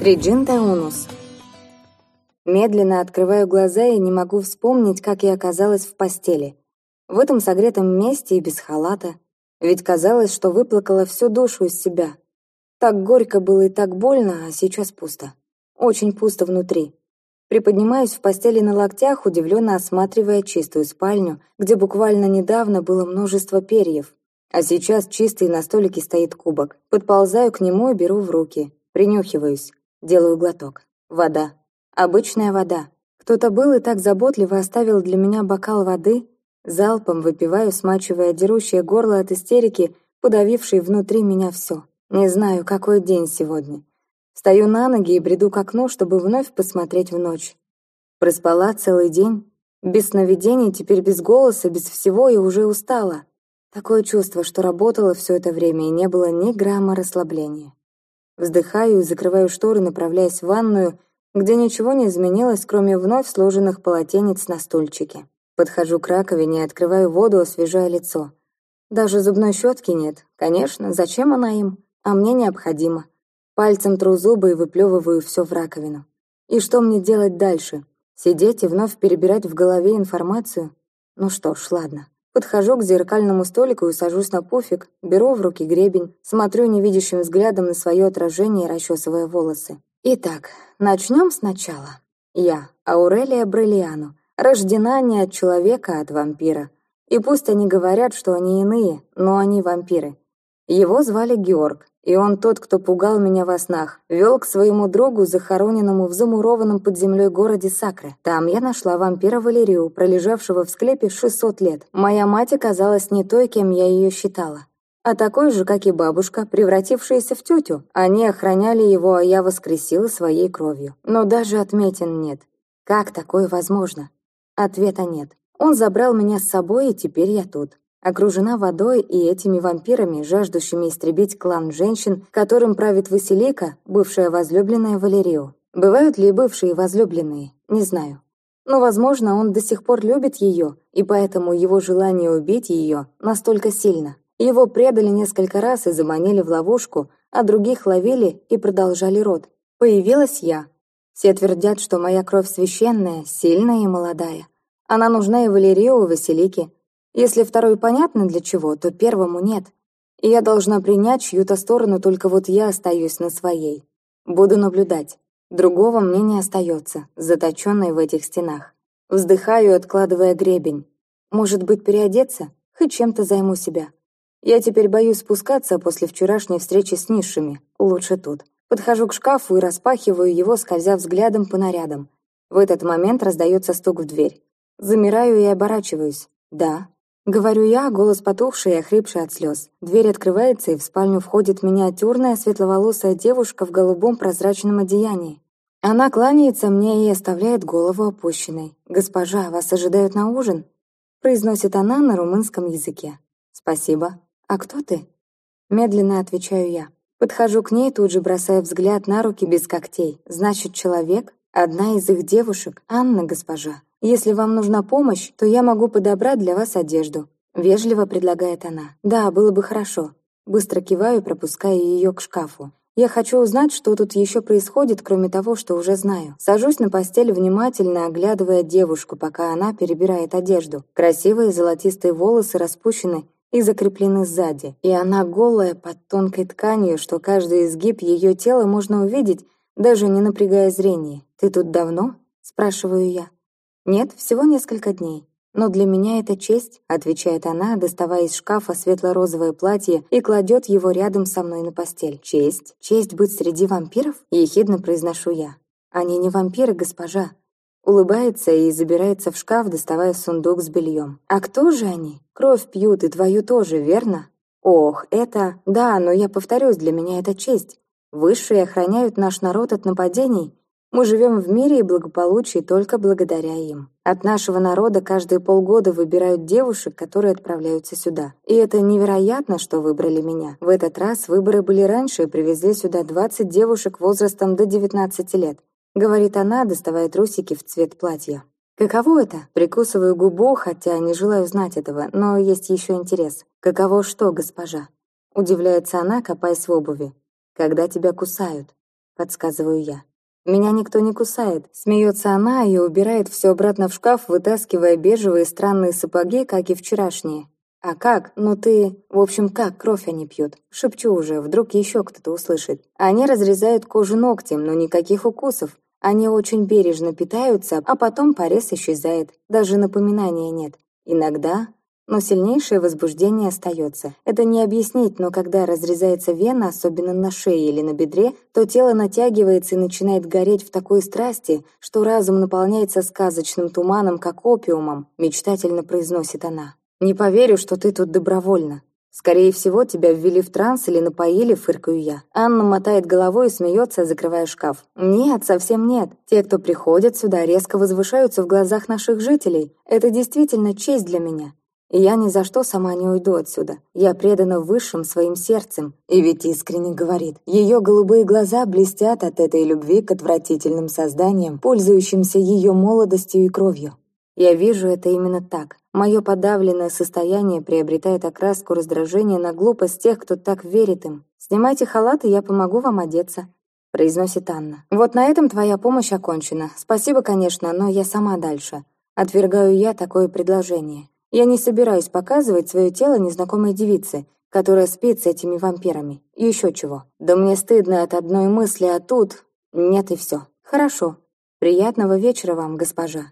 Триджинта Унус. Медленно открываю глаза и не могу вспомнить, как я оказалась в постели. В этом согретом месте и без халата. Ведь казалось, что выплакала всю душу из себя. Так горько было и так больно, а сейчас пусто. Очень пусто внутри. Приподнимаюсь в постели на локтях, удивленно осматривая чистую спальню, где буквально недавно было множество перьев. А сейчас чистый на столике стоит кубок. Подползаю к нему и беру в руки. Принюхиваюсь. Делаю глоток. Вода. Обычная вода. Кто-то был и так заботливо оставил для меня бокал воды. Залпом выпиваю, смачивая дерущее горло от истерики, подавившей внутри меня все. Не знаю, какой день сегодня. Стою на ноги и бреду к окну, чтобы вновь посмотреть в ночь. Проспала целый день. Без сновидений, теперь без голоса, без всего и уже устала. Такое чувство, что работала все это время и не было ни грамма расслабления. Вздыхаю и закрываю шторы, направляясь в ванную, где ничего не изменилось, кроме вновь сложенных полотенец на стульчике. Подхожу к раковине и открываю воду, освежая лицо. Даже зубной щетки нет. Конечно, зачем она им? А мне необходимо. Пальцем тру зубы и выплевываю все в раковину. И что мне делать дальше? Сидеть и вновь перебирать в голове информацию? Ну что ж, ладно. Подхожу к зеркальному столику и сажусь на пуфик, беру в руки гребень, смотрю невидящим взглядом на свое отражение, расчесывая волосы. Итак, начнем сначала. Я, Аурелия Бриллиану, рождена не от человека, а от вампира. И пусть они говорят, что они иные, но они вампиры. Его звали Георг, и он тот, кто пугал меня во снах, вел к своему другу, захороненному в замурованном под землей городе Сакре. Там я нашла вампира Валерию, пролежавшего в склепе 600 лет. Моя мать оказалась не той, кем я ее считала. А такой же, как и бабушка, превратившаяся в тетю. Они охраняли его, а я воскресила своей кровью. Но даже отметин нет. Как такое возможно? Ответа нет. Он забрал меня с собой, и теперь я тут окружена водой и этими вампирами, жаждущими истребить клан женщин, которым правит Василика, бывшая возлюбленная Валерию. Бывают ли бывшие возлюбленные? Не знаю. Но, возможно, он до сих пор любит ее, и поэтому его желание убить ее настолько сильно. Его предали несколько раз и заманили в ловушку, а других ловили и продолжали род. Появилась я. Все твердят, что моя кровь священная, сильная и молодая. Она нужна и Валерию, и Василике, если второй понятно для чего, то первому нет. И я должна принять чью-то сторону, только вот я остаюсь на своей. Буду наблюдать. Другого мне не остается, заточенной в этих стенах. Вздыхаю, откладывая гребень. Может быть, переодеться? Хоть чем-то займу себя. Я теперь боюсь спускаться после вчерашней встречи с низшими. Лучше тут. Подхожу к шкафу и распахиваю его, скользя взглядом по нарядам. В этот момент раздается стук в дверь. Замираю и оборачиваюсь. Да, Говорю я, голос потухший и охрипший от слез. Дверь открывается, и в спальню входит миниатюрная светловолосая девушка в голубом прозрачном одеянии. Она кланяется мне и оставляет голову опущенной. «Госпожа, вас ожидают на ужин?» произносит она на румынском языке. «Спасибо. А кто ты?» Медленно отвечаю я. Подхожу к ней, тут же бросая взгляд на руки без когтей. «Значит, человек? Одна из их девушек? Анна, госпожа?» Если вам нужна помощь, то я могу подобрать для вас одежду», — вежливо предлагает она. «Да, было бы хорошо». Быстро киваю, пропуская ее к шкафу. Я хочу узнать, что тут еще происходит, кроме того, что уже знаю. Сажусь на постель, внимательно оглядывая девушку, пока она перебирает одежду. Красивые золотистые волосы распущены и закреплены сзади. И она голая под тонкой тканью, что каждый изгиб ее тела можно увидеть, даже не напрягая зрение. «Ты тут давно?» – спрашиваю я. «Нет, всего несколько дней. Но для меня это честь», — отвечает она, доставая из шкафа светло-розовое платье и кладет его рядом со мной на постель. «Честь? Честь быть среди вампиров?» — ехидно произношу я. «Они не вампиры, госпожа». Улыбается и забирается в шкаф, доставая сундук с бельем. «А кто же они? Кровь пьют, и твою тоже, верно?» «Ох, это... Да, но я повторюсь, для меня это честь. Высшие охраняют наш народ от нападений, мы живем в мире и благополучии только благодаря им. От нашего народа каждые полгода выбирают девушек, которые отправляются сюда. И это невероятно, что выбрали меня. В этот раз выборы были раньше и привезли сюда 20 девушек возрастом до 19 лет. Говорит она, доставая трусики в цвет платья. Каково это? Прикусываю губу, хотя не желаю знать этого, но есть еще интерес. Каково что, госпожа? Удивляется она, копаясь в обуви. Когда тебя кусают. подсказываю я. Меня никто не кусает. Смеется она и убирает все обратно в шкаф, вытаскивая бежевые странные сапоги, как и вчерашние. «А как? Ну ты... В общем, как кровь они пьют?» Шепчу уже, вдруг еще кто-то услышит. Они разрезают кожу ногтем, но никаких укусов. Они очень бережно питаются, а потом порез исчезает. Даже напоминания нет. Иногда но сильнейшее возбуждение остается. Это не объяснить, но когда разрезается вена, особенно на шее или на бедре, то тело натягивается и начинает гореть в такой страсти, что разум наполняется сказочным туманом, как опиумом, мечтательно произносит она. «Не поверю, что ты тут добровольно. Скорее всего, тебя ввели в транс или напоили, фыркаю я. Анна мотает головой и смеется, закрывая шкаф. Нет, совсем нет. Те, кто приходят сюда, резко возвышаются в глазах наших жителей. Это действительно честь для меня. И я ни за что сама не уйду отсюда. Я предана высшим своим сердцем. И ведь искренне говорит. Ее голубые глаза блестят от этой любви к отвратительным созданиям, пользующимся ее молодостью и кровью. Я вижу это именно так. Мое подавленное состояние приобретает окраску раздражения на глупость тех, кто так верит им. «Снимайте халат, и я помогу вам одеться», — произносит Анна. «Вот на этом твоя помощь окончена. Спасибо, конечно, но я сама дальше». Отвергаю я такое предложение. Я не собираюсь показывать свое тело незнакомой девице, которая спит с этими вампирами. И еще чего. Да мне стыдно от одной мысли, а тут... Нет и все. Хорошо. Приятного вечера вам, госпожа.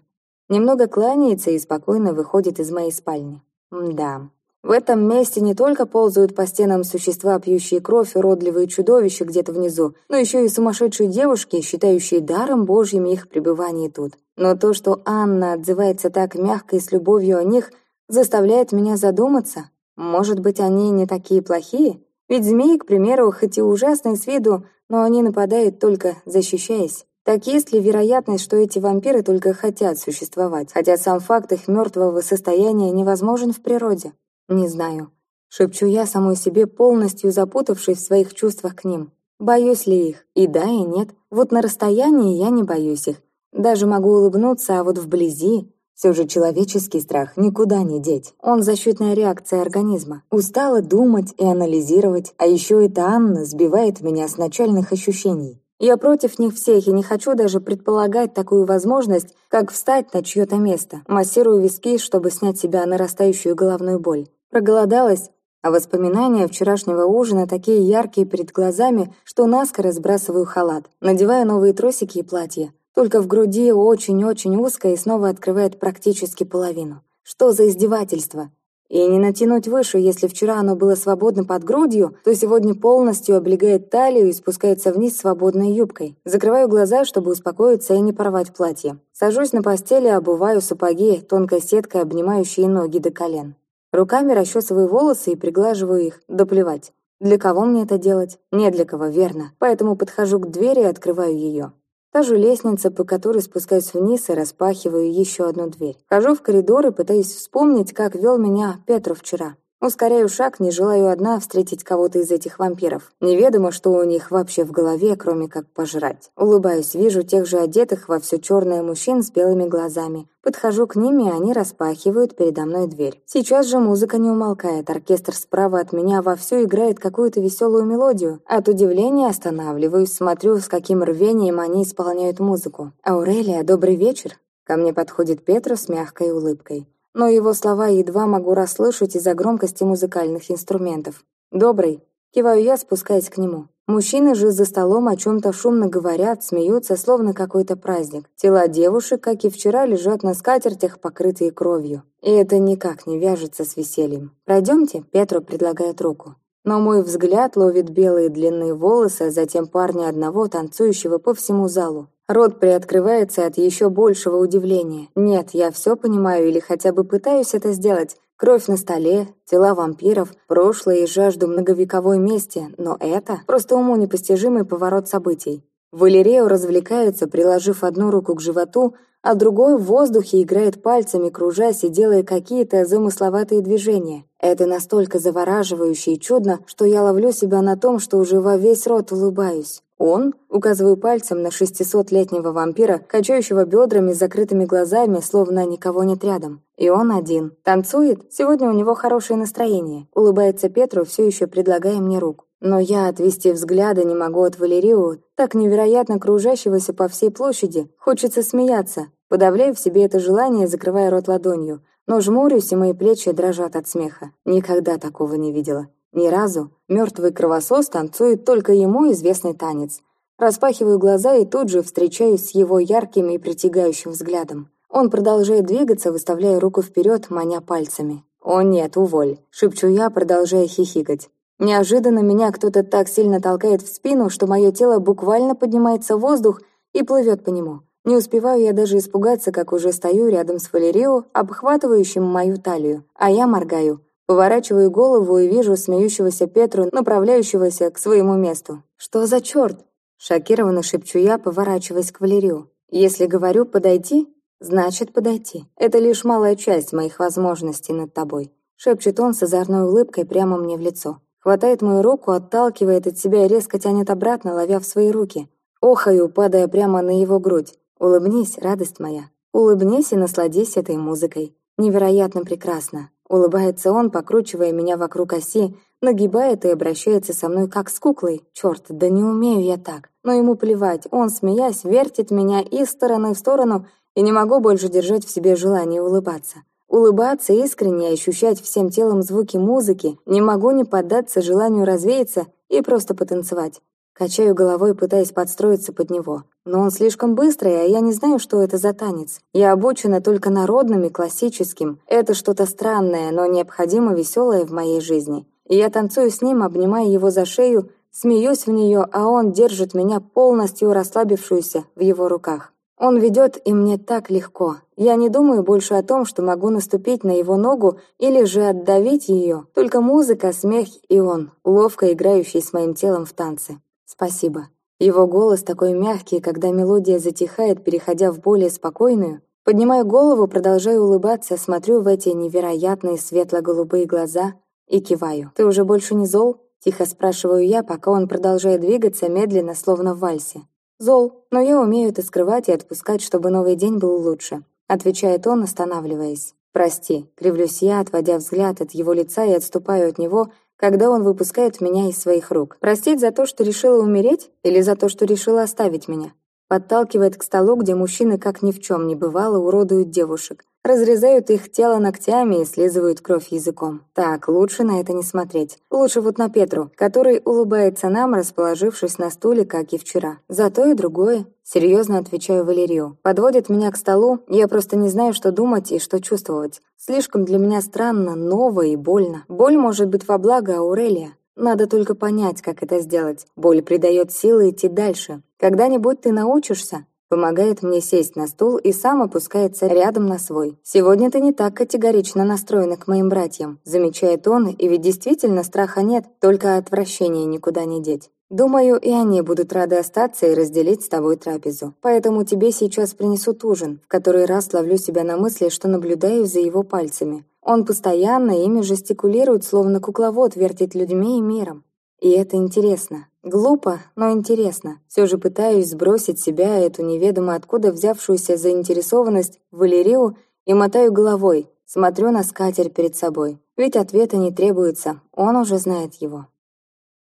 Немного кланяется и спокойно выходит из моей спальни. Да. В этом месте не только ползают по стенам существа, пьющие кровь, уродливые чудовища где-то внизу, но еще и сумасшедшие девушки, считающие даром Божьим их пребывание тут. Но то, что Анна отзывается так мягко и с любовью о них, заставляет меня задуматься. Может быть, они не такие плохие? Ведь змеи, к примеру, хоть и ужасные с виду, но они нападают только защищаясь. Так есть ли вероятность, что эти вампиры только хотят существовать, хотя сам факт их мертвого состояния невозможен в природе? Не знаю. Шепчу я самой себе, полностью запутавшись в своих чувствах к ним. Боюсь ли их? И да, и нет. Вот на расстоянии я не боюсь их. Даже могу улыбнуться, а вот вблизи все же человеческий страх никуда не деть. Он защитная реакция организма. Устала думать и анализировать, а еще эта Анна сбивает меня с начальных ощущений. Я против них всех и не хочу даже предполагать такую возможность, как встать на чье-то место. Массирую виски, чтобы снять себя нарастающую головную боль. Проголодалась, а воспоминания вчерашнего ужина такие яркие перед глазами, что наскоро сбрасываю халат, надеваю новые тросики и платье. Только в груди очень-очень узко и снова открывает практически половину. Что за издевательство? И не натянуть выше, если вчера оно было свободно под грудью, то сегодня полностью облегает талию и спускается вниз свободной юбкой. Закрываю глаза, чтобы успокоиться и не порвать платье. Сажусь на постели, обуваю сапоги, тонкой сеткой, обнимающие ноги до колен. Руками расчесываю волосы и приглаживаю их. Да плевать. Для кого мне это делать? Не для кого, верно. Поэтому подхожу к двери и открываю ее. Та же лестница, по которой спускаюсь вниз и распахиваю еще одну дверь. Хожу в коридор и пытаюсь вспомнить, как вел меня Петру вчера. Ускоряю шаг, не желаю одна встретить кого-то из этих вампиров. Неведомо, что у них вообще в голове, кроме как пожрать. Улыбаюсь, вижу тех же одетых во все черное мужчин с белыми глазами. Подхожу к ним, и они распахивают передо мной дверь. Сейчас же музыка не умолкает, оркестр справа от меня вовсю играет какую-то веселую мелодию. От удивления останавливаюсь, смотрю, с каким рвением они исполняют музыку. «Аурелия, добрый вечер!» Ко мне подходит Петра с мягкой улыбкой но его слова едва могу расслышать из-за громкости музыкальных инструментов. «Добрый», — киваю я, спускаясь к нему. Мужчины же за столом о чем-то шумно говорят, смеются, словно какой-то праздник. Тела девушек, как и вчера, лежат на скатертях, покрытые кровью. И это никак не вяжется с весельем. «Пройдемте», — Петро предлагает руку. Но мой взгляд ловит белые длинные волосы, а затем парня одного, танцующего по всему залу. Рот приоткрывается от еще большего удивления. Нет, я все понимаю или хотя бы пытаюсь это сделать. Кровь на столе, тела вампиров, прошлое и жажду многовековой мести, но это просто уму непостижимый поворот событий. Валерео развлекается, приложив одну руку к животу, а другой в воздухе играет пальцами, кружась и делая какие-то замысловатые движения. Это настолько завораживающе и чудно, что я ловлю себя на том, что уже во весь рот улыбаюсь. Он, указываю пальцем на шестисотлетнего вампира, качающего бедрами с закрытыми глазами, словно никого нет рядом. И он один. Танцует? Сегодня у него хорошее настроение. Улыбается Петру, все еще предлагая мне руку. Но я отвести взгляда не могу от Валерио, так невероятно кружащегося по всей площади. Хочется смеяться. Подавляю в себе это желание, закрывая рот ладонью. Но жмурюсь, и мои плечи дрожат от смеха. Никогда такого не видела. Ни разу. Мертвый кровосос танцует только ему известный танец. Распахиваю глаза и тут же встречаюсь с его ярким и притягающим взглядом. Он продолжает двигаться, выставляя руку вперед, маня пальцами. «О нет, уволь!» — шепчу я, продолжая хихикать. Неожиданно меня кто-то так сильно толкает в спину, что мое тело буквально поднимается в воздух и плывет по нему. Не успеваю я даже испугаться, как уже стою рядом с Валерио, обхватывающим мою талию. А я моргаю. Поворачиваю голову и вижу смеющегося Петру, направляющегося к своему месту. «Что за черт?» Шокированно шепчу я, поворачиваясь к Валерию. «Если говорю «подойти», значит «подойти». Это лишь малая часть моих возможностей над тобой», шепчет он с озорной улыбкой прямо мне в лицо. Хватает мою руку, отталкивает от себя и резко тянет обратно, ловя в свои руки. Охаю, падая прямо на его грудь. Улыбнись, радость моя. Улыбнись и насладись этой музыкой. Невероятно прекрасно. Улыбается он, покручивая меня вокруг оси, нагибает и обращается со мной как с куклой. Черт, да не умею я так. Но ему плевать, он, смеясь, вертит меня из стороны в сторону, и не могу больше держать в себе желание улыбаться. Улыбаться искренне и ощущать всем телом звуки музыки, не могу не поддаться желанию развеяться и просто потанцевать. Качаю головой, пытаясь подстроиться под него. Но он слишком быстрый, а я не знаю, что это за танец. Я обучена только народным и классическим. Это что-то странное, но необходимо веселое в моей жизни. И я танцую с ним, обнимая его за шею, смеюсь в нее, а он держит меня полностью расслабившуюся в его руках. Он ведет, и мне так легко. Я не думаю больше о том, что могу наступить на его ногу или же отдавить ее. Только музыка, смех и он, ловко играющий с моим телом в танце. Спасибо. Его голос такой мягкий, когда мелодия затихает, переходя в более спокойную. Поднимаю голову, продолжаю улыбаться, смотрю в эти невероятные светло-голубые глаза и киваю. «Ты уже больше не зол?» Тихо спрашиваю я, пока он продолжает двигаться медленно, словно в вальсе. «Зол, но я умею это скрывать и отпускать, чтобы новый день был лучше», отвечает он, останавливаясь. «Прости», кривлюсь я, отводя взгляд от его лица и отступаю от него, когда он выпускает меня из своих рук. Простить за то, что решила умереть, или за то, что решила оставить меня? Подталкивает к столу, где мужчины, как ни в чем не бывало, уродуют девушек разрезают их тело ногтями и слизывают кровь языком. Так, лучше на это не смотреть. Лучше вот на Петру, который улыбается нам, расположившись на стуле, как и вчера. Зато и другое. Серьезно отвечаю Валерию. Подводит меня к столу, я просто не знаю, что думать и что чувствовать. Слишком для меня странно, ново и больно. Боль может быть во благо Аурелия. Надо только понять, как это сделать. Боль придает силы идти дальше. Когда-нибудь ты научишься, Помогает мне сесть на стул и сам опускается рядом на свой. «Сегодня ты не так категорично настроена к моим братьям», замечает он, и ведь действительно страха нет, только отвращение никуда не деть. Думаю, и они будут рады остаться и разделить с тобой трапезу. Поэтому тебе сейчас принесут ужин. В который раз ловлю себя на мысли, что наблюдаю за его пальцами. Он постоянно ими жестикулирует, словно кукловод вертит людьми и миром. И это интересно. Глупо, но интересно. Все же пытаюсь сбросить себя эту неведомо откуда взявшуюся заинтересованность в Валерию и мотаю головой, смотрю на скатер перед собой. Ведь ответа не требуется, он уже знает его.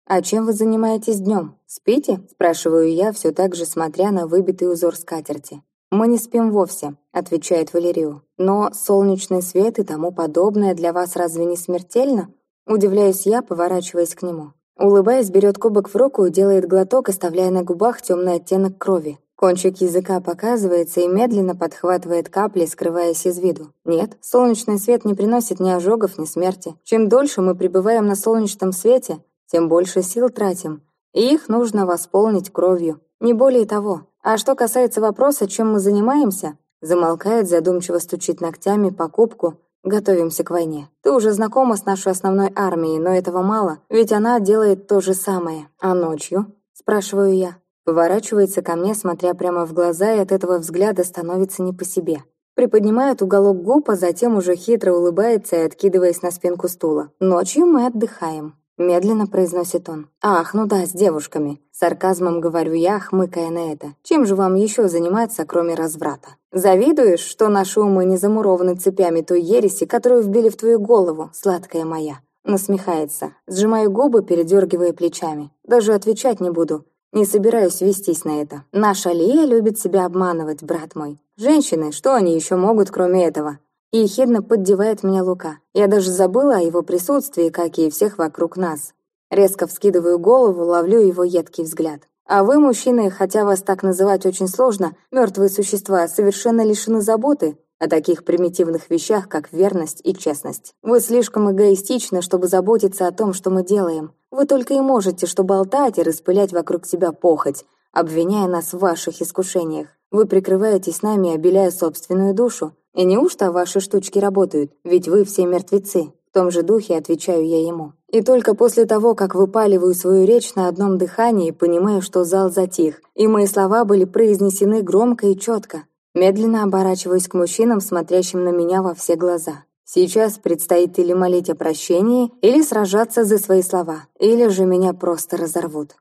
«А чем вы занимаетесь днем? Спите?» – спрашиваю я, все так же смотря на выбитый узор скатерти. «Мы не спим вовсе», – отвечает Валерию. «Но солнечный свет и тому подобное для вас разве не смертельно?» Удивляюсь я, поворачиваясь к нему. Улыбаясь, берет кубок в руку и делает глоток, оставляя на губах темный оттенок крови. Кончик языка показывается и медленно подхватывает капли, скрываясь из виду. Нет, солнечный свет не приносит ни ожогов, ни смерти. Чем дольше мы пребываем на солнечном свете, тем больше сил тратим. И их нужно восполнить кровью. Не более того. А что касается вопроса, чем мы занимаемся, замолкает, задумчиво стучит ногтями по кубку, Готовимся к войне. Ты уже знакома с нашей основной армией, но этого мало, ведь она делает то же самое. А ночью? Спрашиваю я. Поворачивается ко мне, смотря прямо в глаза, и от этого взгляда становится не по себе. Приподнимает уголок губ, а затем уже хитро улыбается и откидываясь на спинку стула. Ночью мы отдыхаем. Медленно произносит он. «Ах, ну да, с девушками». Сарказмом говорю я, хмыкая на это. «Чем же вам еще заниматься, кроме разврата?» «Завидуешь, что наши умы не замурованы цепями той ереси, которую вбили в твою голову, сладкая моя?» Насмехается. Сжимаю губы, передергивая плечами. Даже отвечать не буду. Не собираюсь вестись на это. Наша Лия любит себя обманывать, брат мой. Женщины, что они еще могут, кроме этого? И ехидно поддевает меня Лука. Я даже забыла о его присутствии, как и всех вокруг нас. Резко вскидываю голову, ловлю его едкий взгляд. А вы, мужчины, хотя вас так называть очень сложно, мертвые существа, совершенно лишены заботы о таких примитивных вещах, как верность и честность. Вы слишком эгоистичны, чтобы заботиться о том, что мы делаем. Вы только и можете, что болтать и распылять вокруг себя похоть, обвиняя нас в ваших искушениях. Вы прикрываетесь нами, обеляя собственную душу. И неужто ваши штучки работают? Ведь вы все мертвецы. В том же духе отвечаю я ему. И только после того, как выпаливаю свою речь на одном дыхании, понимаю, что зал затих, и мои слова были произнесены громко и четко. Медленно оборачиваюсь к мужчинам, смотрящим на меня во все глаза. Сейчас предстоит или молить о прощении, или сражаться за свои слова, или же меня просто разорвут.